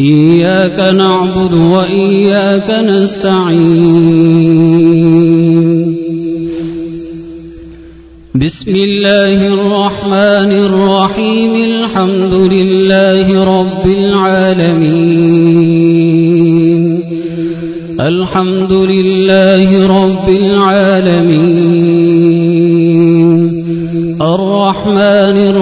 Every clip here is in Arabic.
إياك نعبد وإياك نستعين. بسم الله الرحمن الرحيم الحمد لله رب العالمين. الحمد لله رب العالمين. الرحمن الرحيم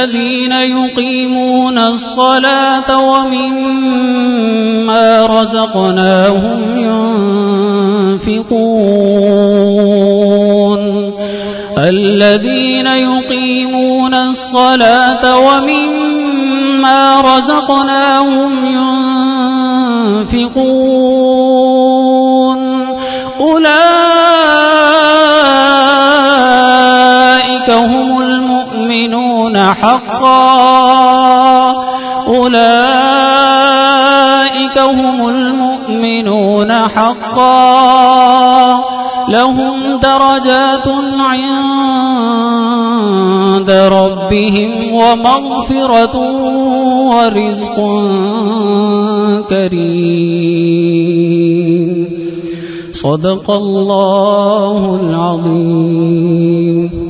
الذين يقيمون الصلاة ومما رزقناهم ينفقون. الذين يقيمون الصلاة ومما رزقناهم ينفقون. أولئك هم المؤمنون حقا أولئك هم المؤمنون حقا لهم درجات عند ربهم ومغفرة ورزق كريم صدق الله العظيم